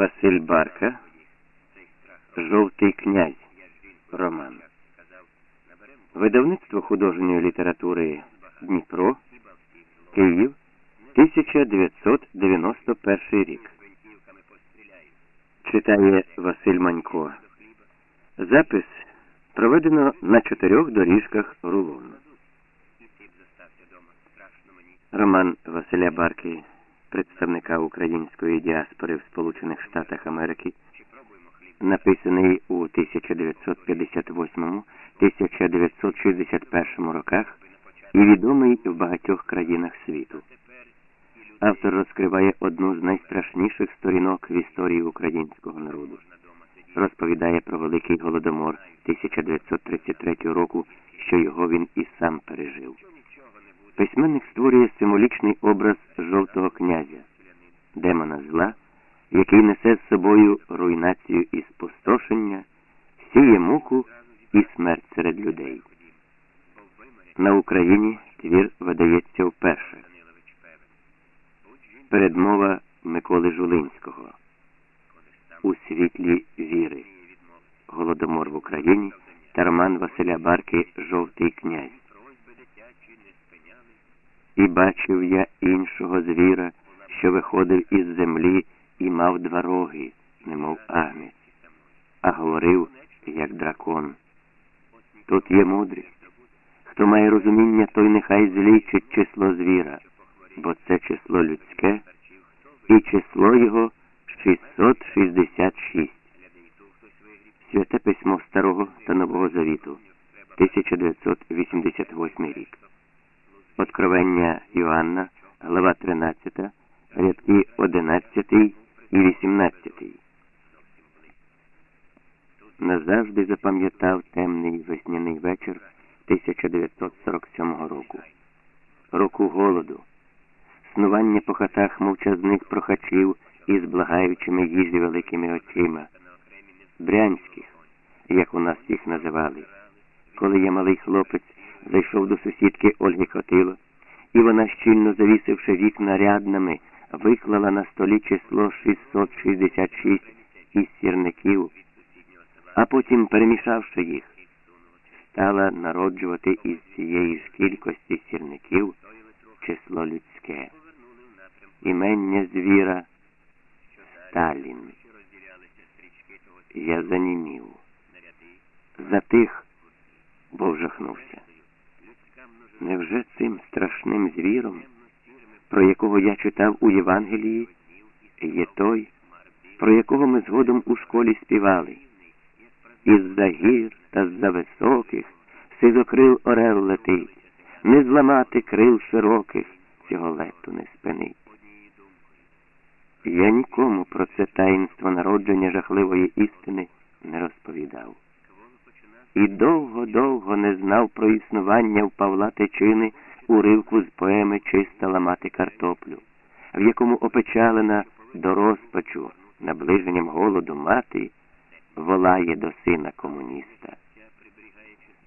Василь Барка, Жовтий князь. Роман. Видавництво художньої літератури Дніпро, Київ, 1991 рік. Читає Василь Манько. Запис проведено на чотирьох доріжках рулону. Роман Василя Барки, представника української діаспори в Сполучених Штатах Америки, написаний у 1958-1961 роках і відомий в багатьох країнах світу. Автор розкриває одну з найстрашніших сторінок в історії українського народу. Розповідає про Великий Голодомор 1933 року, що його він і сам пережив. Письменник створює символічний образ жовтого князя, демона зла, який несе з собою руйнацію і спустошення, сіє муку і смерть серед людей. На Україні твір видається вперше. Передмова Миколи Жулинського у світлі віри. Голодомор в Україні та роман Василя Барки Жовтий князь. І бачив я іншого звіра, що виходив із землі і мав два роги, немов агнець, а говорив, як дракон. Тут є мудрість. Хто має розуміння, той нехай злічить число звіра, бо це число людське, і число його 666. Святе письмо Старого та Нового Завіту, 1988 рік. Откровення Йоанна, глава 13, рядки 11 і 18. Назавжди запам'ятав темний весняний вечір 1947 року, року голоду, снування по хатах мовчазних прохачів із благаючими їжі великими очима, брянських, як у нас їх називали, коли я малий хлопець зайшов до сусідки Ольги Котило, і вона, щільно завісивши вікна ряднами, виклала на столі число 666 із сірників, а потім, перемішавши їх, стала народжувати із цієї ж кількості сірників число людське, імення звіра Сталін. Я занімів, затих, бо вжахнувся. Невже цим страшним звіром, про якого я читав у Євангелії, є той, про якого ми згодом у школі співали? Із-за гір та з-за високих сизокрил орел летить, не зламати крил широких, цього лету не спинить. Я нікому про це таїнство народження жахливої істини не розповідав. І довго-довго не знав про існування в Павла Тичини уривку з поеми Чиста ламати картоплю, в якому опечалена до розпачу наближенням голоду мати волає до сина комуніста.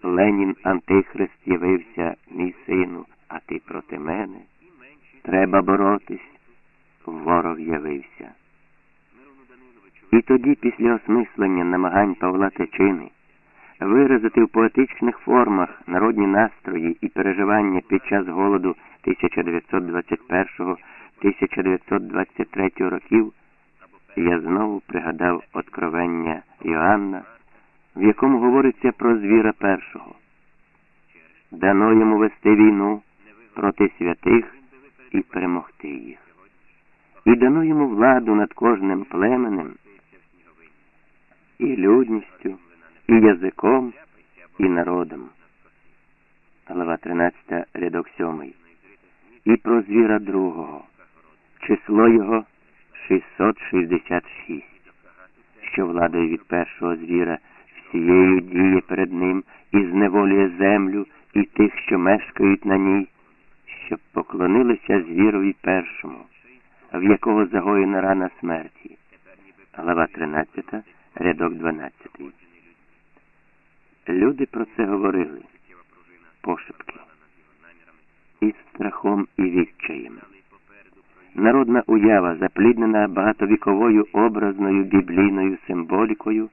Ленін Антихрист явився, мій сину, а ти проти мене. Треба боротись, ворог явився. І тоді, після осмислення намагань Павла Тичини, виразити в поетичних формах народні настрої і переживання під час голоду 1921-1923 років, я знову пригадав откровення Йоанна, в якому говориться про звіра першого. Дано йому вести війну проти святих і перемогти їх. І дано йому владу над кожним племенем і людністю і язиком, і народом. Глава 13, рядок 7. І про звіра другого. Число його 666, що владою від першого звіра всією діє перед ним і зневолює землю і тих, що мешкають на ній, щоб поклонилися звірові першому, в якого загоєна рана смерті. Глава 13, рядок 12. Люди про це говорили пошепки, із страхом і відчаєм. народна уява, запліднена багатовіковою образною біблійною символікою,